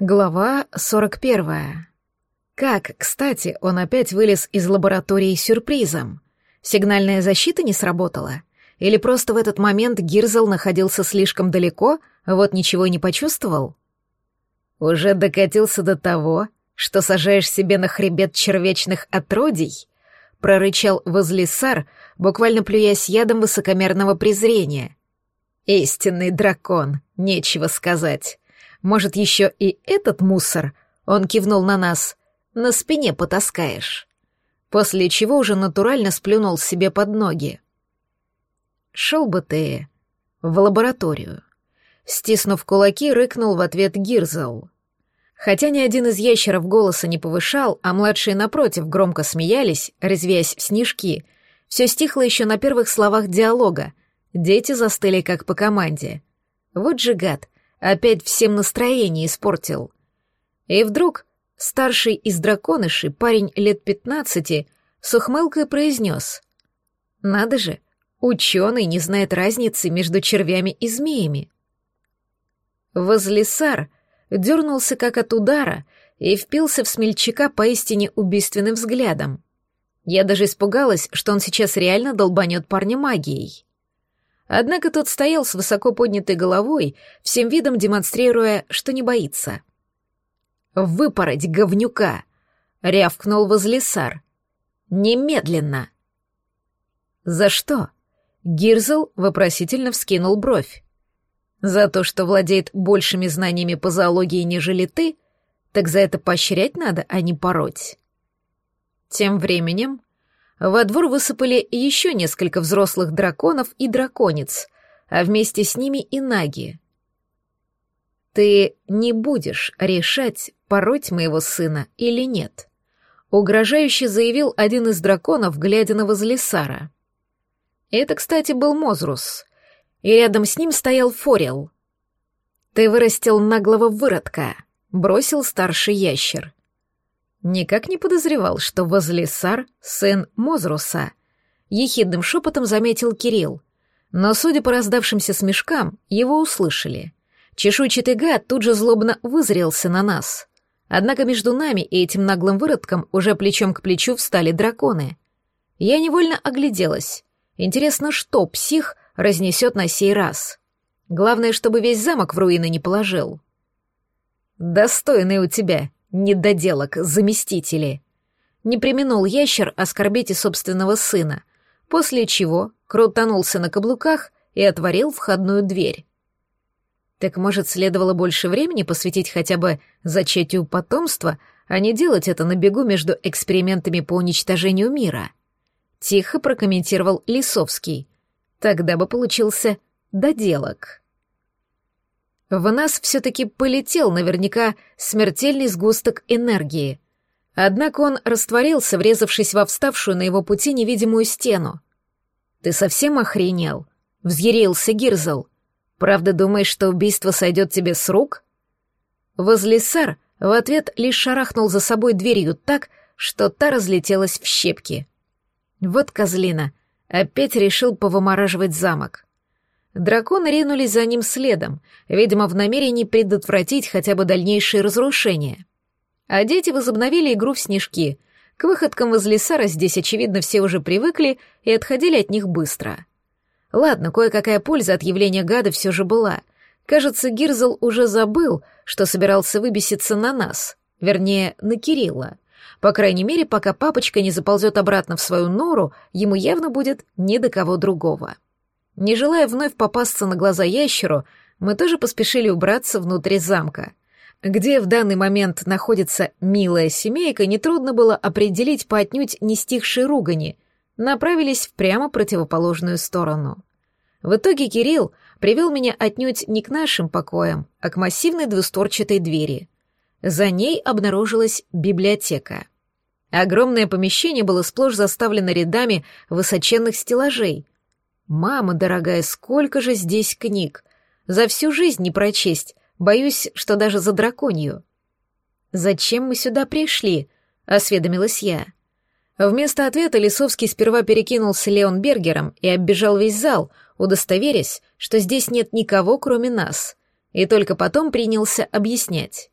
Глава 41. Как, кстати, он опять вылез из лаборатории с сюрпризом? Сигнальная защита не сработала? Или просто в этот момент Гирзел находился слишком далеко, вот ничего и не почувствовал? Уже докатился до того, что сажаешь себе на хребет червечных отродий? Прорычал возлисар, буквально плюясь ядом высокомерного презрения. Истинный дракон, нечего сказать. Может, еще и этот мусор, он кивнул на нас, на спине потаскаешь. После чего уже натурально сплюнул себе под ноги. Шел бы ты в лабораторию. Стиснув кулаки, рыкнул в ответ Гирзел. Хотя ни один из ящеров голоса не повышал, а младшие напротив громко смеялись, развеясь в снежки, все стихло еще на первых словах диалога. Дети застыли как по команде. Вот же гад, Опять всем настроение испортил. И вдруг старший из драконышей, парень лет пятнадцати, с ухмылкой произнес. «Надо же, ученый не знает разницы между червями и змеями». Возлесар дернулся как от удара и впился в смельчака поистине убийственным взглядом. Я даже испугалась, что он сейчас реально долбанет парня магией. Однако тот стоял с высоко поднятой головой, всем видом демонстрируя, что не боится. «Выпороть говнюка!» — рявкнул возлесар. «Немедленно!» «За что?» — Гирзл вопросительно вскинул бровь. «За то, что владеет большими знаниями по зоологии, нежели ты? Так за это поощрять надо, а не пороть». Тем временем во двор высыпали еще несколько взрослых драконов и драконец, а вместе с ними и наги. «Ты не будешь решать, пороть моего сына или нет», — угрожающе заявил один из драконов, глядя на Возлисара. Это, кстати, был Мозрус, и рядом с ним стоял Форел. «Ты вырастил наглого выродка», — бросил старший ящер. Никак не подозревал, что Возлисар — сын Мозруса. Ехидным шепотом заметил Кирилл. Но, судя по раздавшимся смешкам, его услышали. Чешуйчатый гад тут же злобно вызрелся на нас. Однако между нами и этим наглым выродком уже плечом к плечу встали драконы. Я невольно огляделась. Интересно, что псих разнесет на сей раз? Главное, чтобы весь замок в руины не положил. «Достойный у тебя недоделок, заместители. Не применул ящер оскорбить и собственного сына, после чего крутанулся на каблуках и отворил входную дверь. Так, может, следовало больше времени посвятить хотя бы зачатию потомства, а не делать это на бегу между экспериментами по уничтожению мира? Тихо прокомментировал Лисовский. Тогда бы получился доделок. В нас все-таки полетел наверняка смертельный сгусток энергии. Однако он растворился, врезавшись во вставшую на его пути невидимую стену. «Ты совсем охренел?» — взъярился Гирзл. «Правда думаешь, что убийство сойдет тебе с рук?» Возлисар в ответ лишь шарахнул за собой дверью так, что та разлетелась в щепки. Вот козлина, опять решил повымораживать замок. Драконы ринулись за ним следом, видимо, в намерении предотвратить хотя бы дальнейшие разрушения. А дети возобновили игру в снежки. К выходкам из лесара здесь, очевидно, все уже привыкли и отходили от них быстро. Ладно, кое-какая польза от явления гада все же была. Кажется, Гирзл уже забыл, что собирался выбеситься на нас, вернее, на Кирилла. По крайней мере, пока папочка не заползет обратно в свою нору, ему явно будет ни до кого другого. Не желая вновь попасться на глаза ящеру, мы тоже поспешили убраться внутрь замка. Где в данный момент находится милая семейка, нетрудно было определить по отнюдь не стихшей ругани, направились в прямо противоположную сторону. В итоге Кирилл привел меня отнюдь не к нашим покоям, а к массивной двустворчатой двери. За ней обнаружилась библиотека. Огромное помещение было сплошь заставлено рядами высоченных стеллажей — «Мама дорогая, сколько же здесь книг! За всю жизнь не прочесть, боюсь, что даже за драконью». «Зачем мы сюда пришли?» — осведомилась я. Вместо ответа Лисовский сперва перекинулся Леон Бергером и оббежал весь зал, удостоверясь, что здесь нет никого, кроме нас, и только потом принялся объяснять.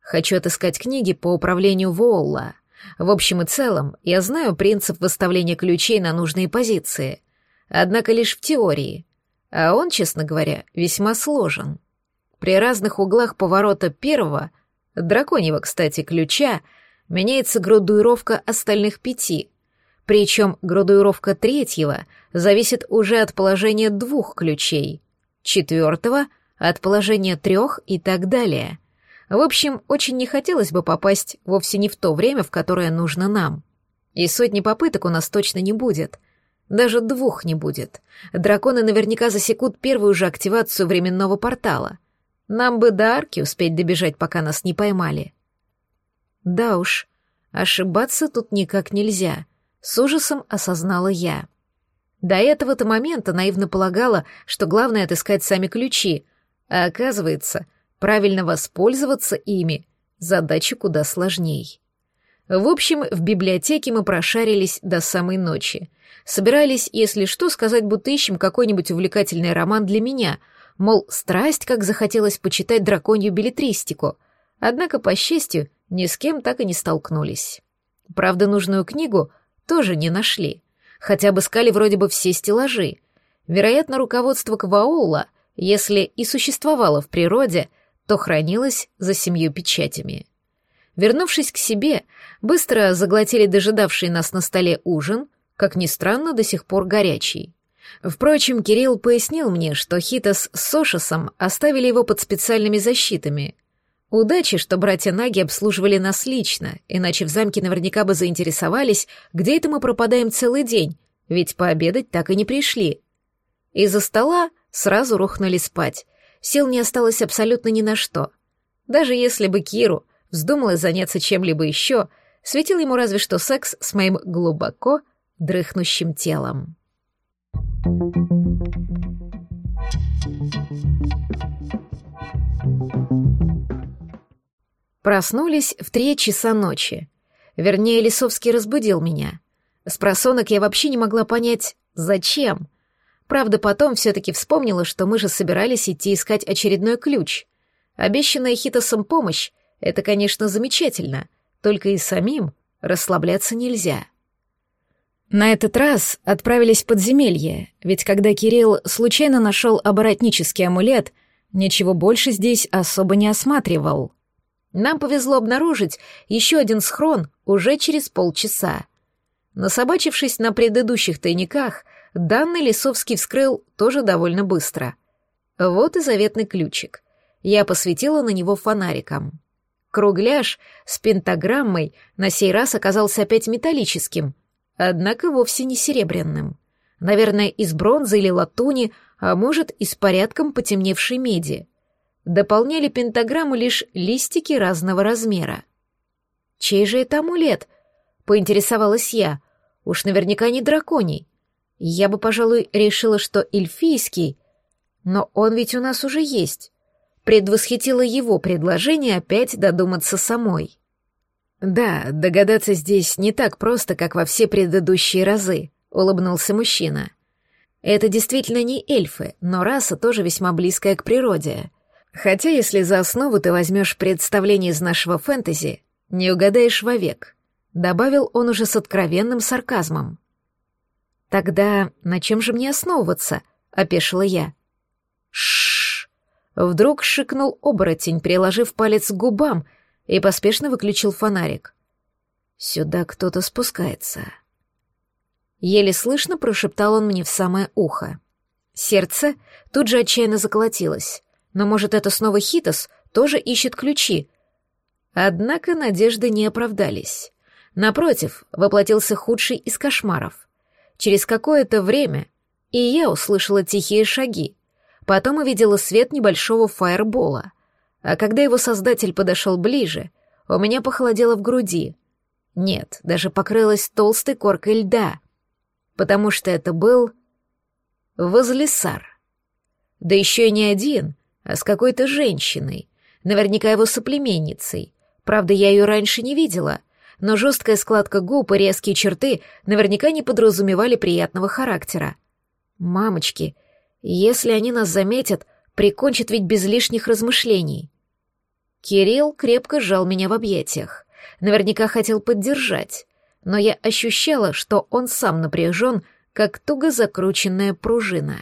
Хочу отыскать книги по управлению Волла. В общем и целом, я знаю принцип выставления ключей на нужные позиции. Однако лишь в теории. А он, честно говоря, весьма сложен. При разных углах поворота первого, драконьего, кстати, ключа, меняется градуировка остальных пяти. Причем градуировка третьего зависит уже от положения двух ключей, четвертого — от положения трех и так далее. В общем, очень не хотелось бы попасть вовсе не в то время, в которое нужно нам. И сотни попыток у нас точно не будет. Даже двух не будет. Драконы наверняка засекут первую же активацию временного портала. Нам бы до арки успеть добежать, пока нас не поймали. Да уж, ошибаться тут никак нельзя, с ужасом осознала я. До этого-то момента наивно полагала, что главное отыскать сами ключи, а оказывается, правильно воспользоваться ими — задача куда сложней. В общем, в библиотеке мы прошарились до самой ночи. Собирались, если что, сказать, будто ищем какой-нибудь увлекательный роман для меня, мол, страсть, как захотелось почитать драконью билетристику. Однако, по счастью, ни с кем так и не столкнулись. Правда, нужную книгу тоже не нашли. Хотя бы скали вроде бы все стеллажи. Вероятно, руководство Кваола, если и существовало в природе, то хранилось за семью печатями. Вернувшись к себе, быстро заглотили дожидавший нас на столе ужин, как ни странно, до сих пор горячий. Впрочем, Кирилл пояснил мне, что Хитос с Сошесом оставили его под специальными защитами. Удачи, что братья Наги обслуживали нас лично, иначе в замке наверняка бы заинтересовались, где это мы пропадаем целый день, ведь пообедать так и не пришли. Из-за стола сразу рухнули спать, сил не осталось абсолютно ни на что. Даже если бы Киру вздумалось заняться чем-либо еще, светил ему разве что секс с моим глубоко дрыхнущим телом. Проснулись в три часа ночи. Вернее, Лисовский разбудил меня. С просонок я вообще не могла понять, зачем. Правда, потом все-таки вспомнила, что мы же собирались идти искать очередной ключ. Обещанная Хитосом помощь — это, конечно, замечательно, только и самим расслабляться нельзя. На этот раз отправились в подземелье, ведь когда Кирилл случайно нашел оборотнический амулет, ничего больше здесь особо не осматривал. Нам повезло обнаружить еще один схрон уже через полчаса. Насобачившись на предыдущих тайниках, данный Лисовский вскрыл тоже довольно быстро. Вот и заветный ключик. Я посветила на него фонариком. Кругляш с пентаграммой на сей раз оказался опять металлическим, однако вовсе не серебряным. Наверное, из бронзы или латуни, а может, и с порядком потемневшей меди. Дополняли пентаграмму лишь листики разного размера. «Чей же это амулет?» — поинтересовалась я. «Уж наверняка не драконий. Я бы, пожалуй, решила, что эльфийский, но он ведь у нас уже есть. Предвосхитила его предложение опять додуматься самой. Да, догадаться здесь не так просто, как во все предыдущие разы, улыбнулся мужчина. Это действительно не эльфы, но раса тоже весьма близкая к природе. Хотя, если за основу ты возьмешь представление из нашего фэнтези, не угадаешь вовек, добавил он уже с откровенным сарказмом. «Тогда на чем же мне основываться?» — опешила я. Вдруг шикнул оборотень, приложив палец к губам, и поспешно выключил фонарик. «Сюда кто-то спускается». Еле слышно прошептал он мне в самое ухо. Сердце тут же отчаянно заколотилось. Но, может, это снова Хитос тоже ищет ключи? Однако надежды не оправдались. Напротив, воплотился худший из кошмаров. Через какое-то время и я услышала тихие шаги, потом увидела свет небольшого фаербола, а когда его создатель подошел ближе, у меня похолодело в груди. Нет, даже покрылась толстой коркой льда, потому что это был возлесар. Да еще и не один, а с какой-то женщиной, наверняка его соплеменницей. Правда, я ее раньше не видела, но жесткая складка губ и резкие черты наверняка не подразумевали приятного характера. Мамочки, если они нас заметят, прикончат ведь без лишних размышлений. Кирилл крепко сжал меня в объятиях. Наверняка хотел поддержать, но я ощущала, что он сам напряжен, как туго закрученная пружина.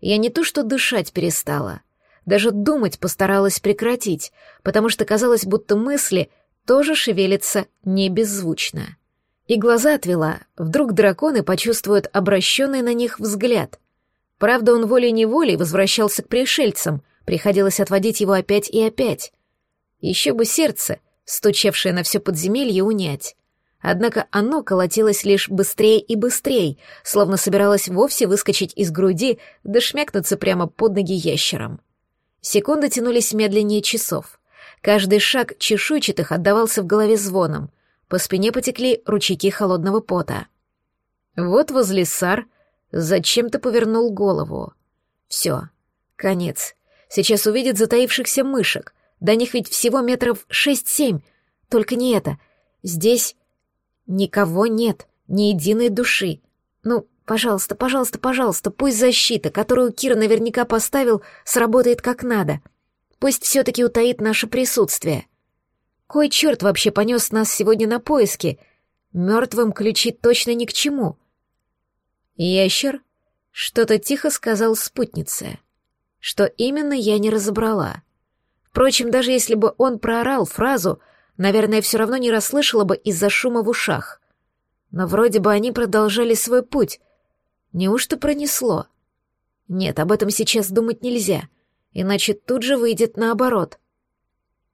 Я не то что дышать перестала, даже думать постаралась прекратить, потому что казалось, будто мысли тоже шевелятся не беззвучно. И глаза отвела, вдруг драконы почувствуют обращенный на них взгляд. Правда, он волей-неволей возвращался к пришельцам, приходилось отводить его опять и опять. Еще бы сердце, стучавшее на все подземелье, унять. Однако оно колотилось лишь быстрее и быстрее, словно собиралось вовсе выскочить из груди да шмякнуться прямо под ноги ящером. Секунды тянулись медленнее часов. Каждый шаг чешуйчатых отдавался в голове звоном. По спине потекли ручейки холодного пота. Вот возле сар зачем-то повернул голову. Все, конец. Сейчас увидит затаившихся мышек. До них ведь всего метров шесть-семь. Только не это. Здесь Никого нет, ни единой души. Ну, пожалуйста, пожалуйста, пожалуйста, пусть защита, которую Кир наверняка поставил, сработает как надо. Пусть все-таки утаит наше присутствие. Кой черт вообще понес нас сегодня на поиски? Мертвым ключи точно ни к чему. Ящер что-то тихо сказал спутнице. Что именно, я не разобрала. Впрочем, даже если бы он проорал фразу — Наверное, все равно не расслышала бы из-за шума в ушах. Но вроде бы они продолжали свой путь. Неужто пронесло? Нет, об этом сейчас думать нельзя, иначе тут же выйдет наоборот.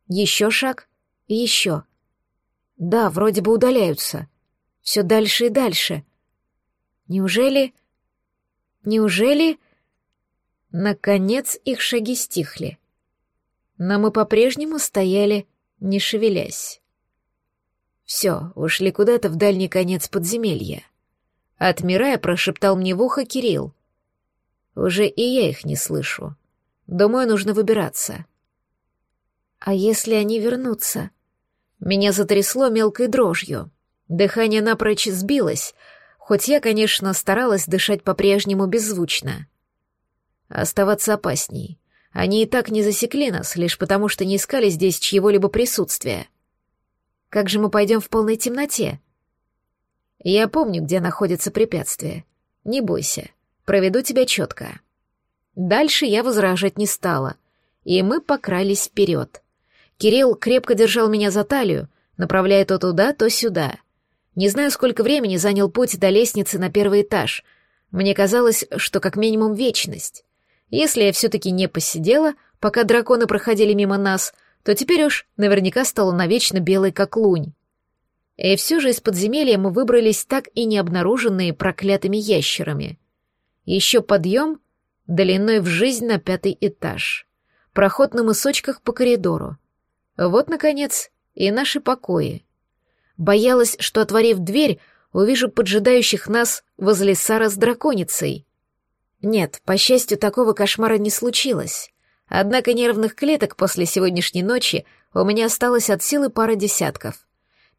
Еще шаг и еще. Да, вроде бы удаляются. Все дальше и дальше. Неужели... Неужели... Наконец их шаги стихли. Но мы по-прежнему стояли не шевелясь. Все, ушли куда-то в дальний конец подземелья. Отмирая, прошептал мне в ухо Кирилл. Уже и я их не слышу. Думаю, нужно выбираться. А если они вернутся? Меня затрясло мелкой дрожью. Дыхание напрочь сбилось, хоть я, конечно, старалась дышать по-прежнему беззвучно. Оставаться опасней. Они и так не засекли нас, лишь потому что не искали здесь чьего-либо присутствия. Как же мы пойдем в полной темноте? Я помню, где находится препятствие. Не бойся, проведу тебя четко. Дальше я возражать не стала, и мы покрались вперед. Кирилл крепко держал меня за талию, направляя то туда, то сюда. Не знаю, сколько времени занял путь до лестницы на первый этаж. Мне казалось, что как минимум вечность. Если я все-таки не посидела, пока драконы проходили мимо нас, то теперь уж наверняка стала навечно белой, как лунь. И все же из подземелья мы выбрались так и не обнаруженные проклятыми ящерами. Еще подъем длиной в жизнь на пятый этаж. Проход на мысочках по коридору. Вот, наконец, и наши покои. Боялась, что, отворив дверь, увижу поджидающих нас возле Сара с драконицей — нет, по счастью, такого кошмара не случилось. Однако нервных клеток после сегодняшней ночи у меня осталось от силы пара десятков.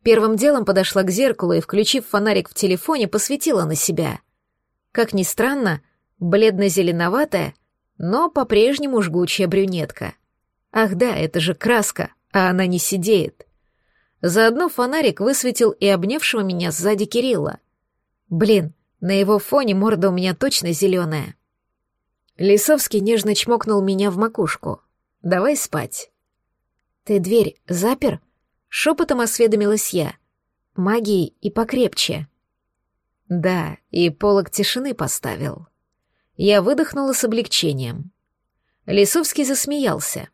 Первым делом подошла к зеркалу и, включив фонарик в телефоне, посветила на себя. Как ни странно, бледно-зеленоватая, но по-прежнему жгучая брюнетка. Ах да, это же краска, а она не сидеет. Заодно фонарик высветил и обнявшего меня сзади Кирилла. Блин, на его фоне морда у меня точно зеленая. Лисовский нежно чмокнул меня в макушку. «Давай спать». «Ты дверь запер?» — шепотом осведомилась я. «Магией и покрепче». «Да, и полок тишины поставил». Я выдохнула с облегчением. Лисовский засмеялся.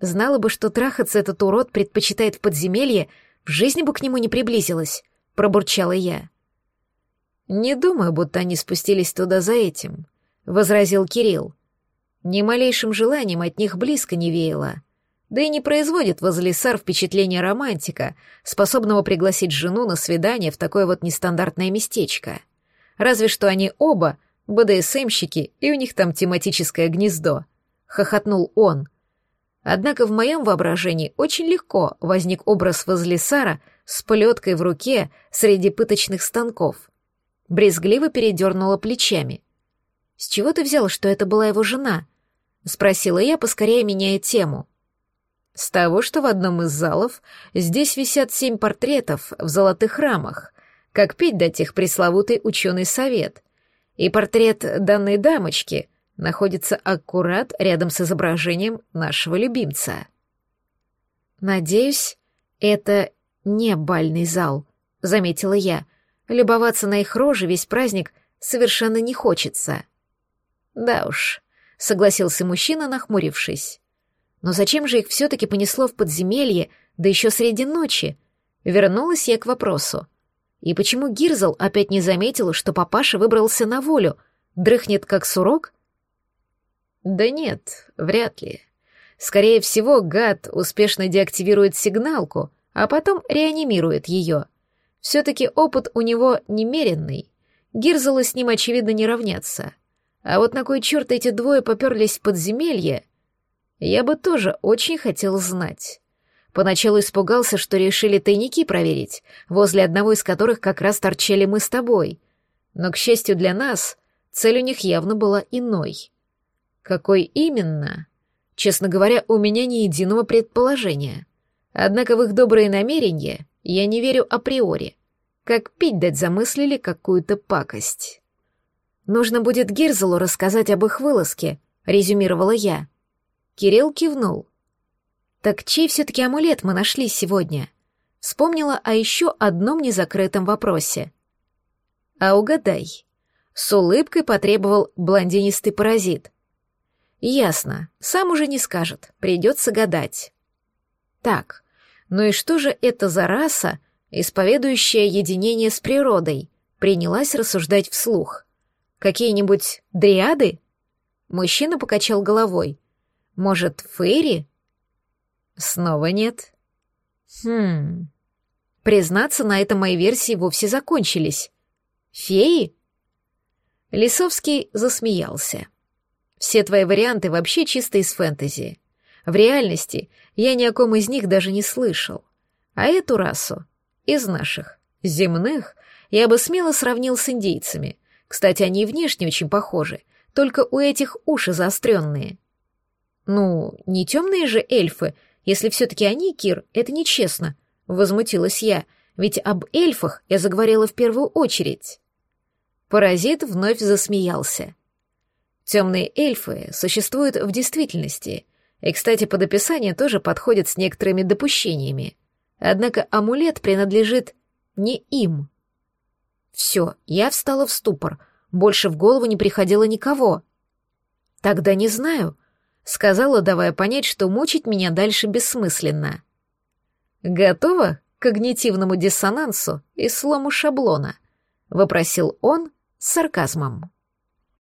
Знала бы, что трахаться этот урод предпочитает в подземелье, в жизни бы к нему не приблизилась, пробурчала я. «Не думаю, будто они спустились туда за этим», — возразил Кирилл. «Ни малейшим желанием от них близко не веяло. Да и не производит возле Сар впечатление романтика, способного пригласить жену на свидание в такое вот нестандартное местечко. Разве что они оба БДСМщики, и у них там тематическое гнездо», — хохотнул он. Однако в моем воображении очень легко возник образ возле Сара с плеткой в руке среди пыточных станков — брезгливо передернула плечами. «С чего ты взял, что это была его жена?» — спросила я, поскорее меняя тему. С того, что в одном из залов здесь висят семь портретов в золотых рамах, как пить дать их пресловутый ученый совет. И портрет данной дамочки находится аккурат рядом с изображением нашего любимца. «Надеюсь, это не бальный зал», — заметила я. Любоваться на их рожи весь праздник совершенно не хочется. «Да уж», — согласился мужчина, нахмурившись. Но зачем же их все-таки понесло в подземелье, да еще среди ночи? Вернулась я к вопросу. И почему Гирзл опять не заметил, что папаша выбрался на волю? Дрыхнет как сурок? Да нет, вряд ли. Скорее всего, гад успешно деактивирует сигналку, а потом реанимирует ее. Все-таки опыт у него немеренный. Гирзелы с ним, очевидно, не равнятся. А вот на кой черт эти двое поперлись в подземелье, я бы тоже очень хотел знать. Поначалу испугался, что решили тайники проверить, возле одного из которых как раз торчали мы с тобой. Но, к счастью для нас, цель у них явно была иной. Какой именно? Честно говоря, у меня ни единого предположения. Однако в их добрые намерения я не верю априори. Как пить дать замыслили какую-то пакость. Нужно будет Герзелу рассказать об их вылазке, резюмировала я. Кирилл кивнул. Так чей все-таки амулет мы нашли сегодня? Вспомнила о еще одном незакрытом вопросе. А угадай. С улыбкой потребовал блондинистый паразит. Ясно, сам уже не скажет, придется гадать. Так, ну и что же это за раса, исповедующая единение с природой, принялась рассуждать вслух? Какие-нибудь дриады? Мужчина покачал головой. Может, Фейри? Снова нет. Хм. Признаться, на этом мои версии вовсе закончились. Феи? Лисовский засмеялся. Все твои варианты вообще чисто из фэнтези. В реальности я ни о ком из них даже не слышал. А эту расу, из наших, земных, я бы смело сравнил с индейцами. Кстати, они внешне очень похожи, только у этих уши заостренные. «Ну, не темные же эльфы, если все-таки они, Кир, это нечестно», — возмутилась я, ведь об эльфах я заговорила в первую очередь. Паразит вновь засмеялся. Темные эльфы существуют в действительности, и, кстати, под описание тоже подходят с некоторыми допущениями. Однако амулет принадлежит не им. Все, я встала в ступор, больше в голову не приходило никого. Тогда не знаю, сказала, давая понять, что мучить меня дальше бессмысленно. «Готова к когнитивному диссонансу и слому шаблона?» — вопросил он с сарказмом.